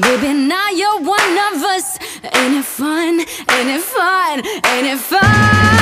Baby, now you're one of us. Ain't it fun? Ain't it fun? Ain't it fun?